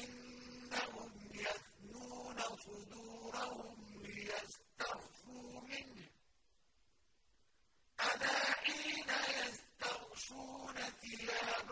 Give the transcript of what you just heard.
إنهم يثنون صدورهم ليستخفوا منه. ألا حين يستغشون ثيابا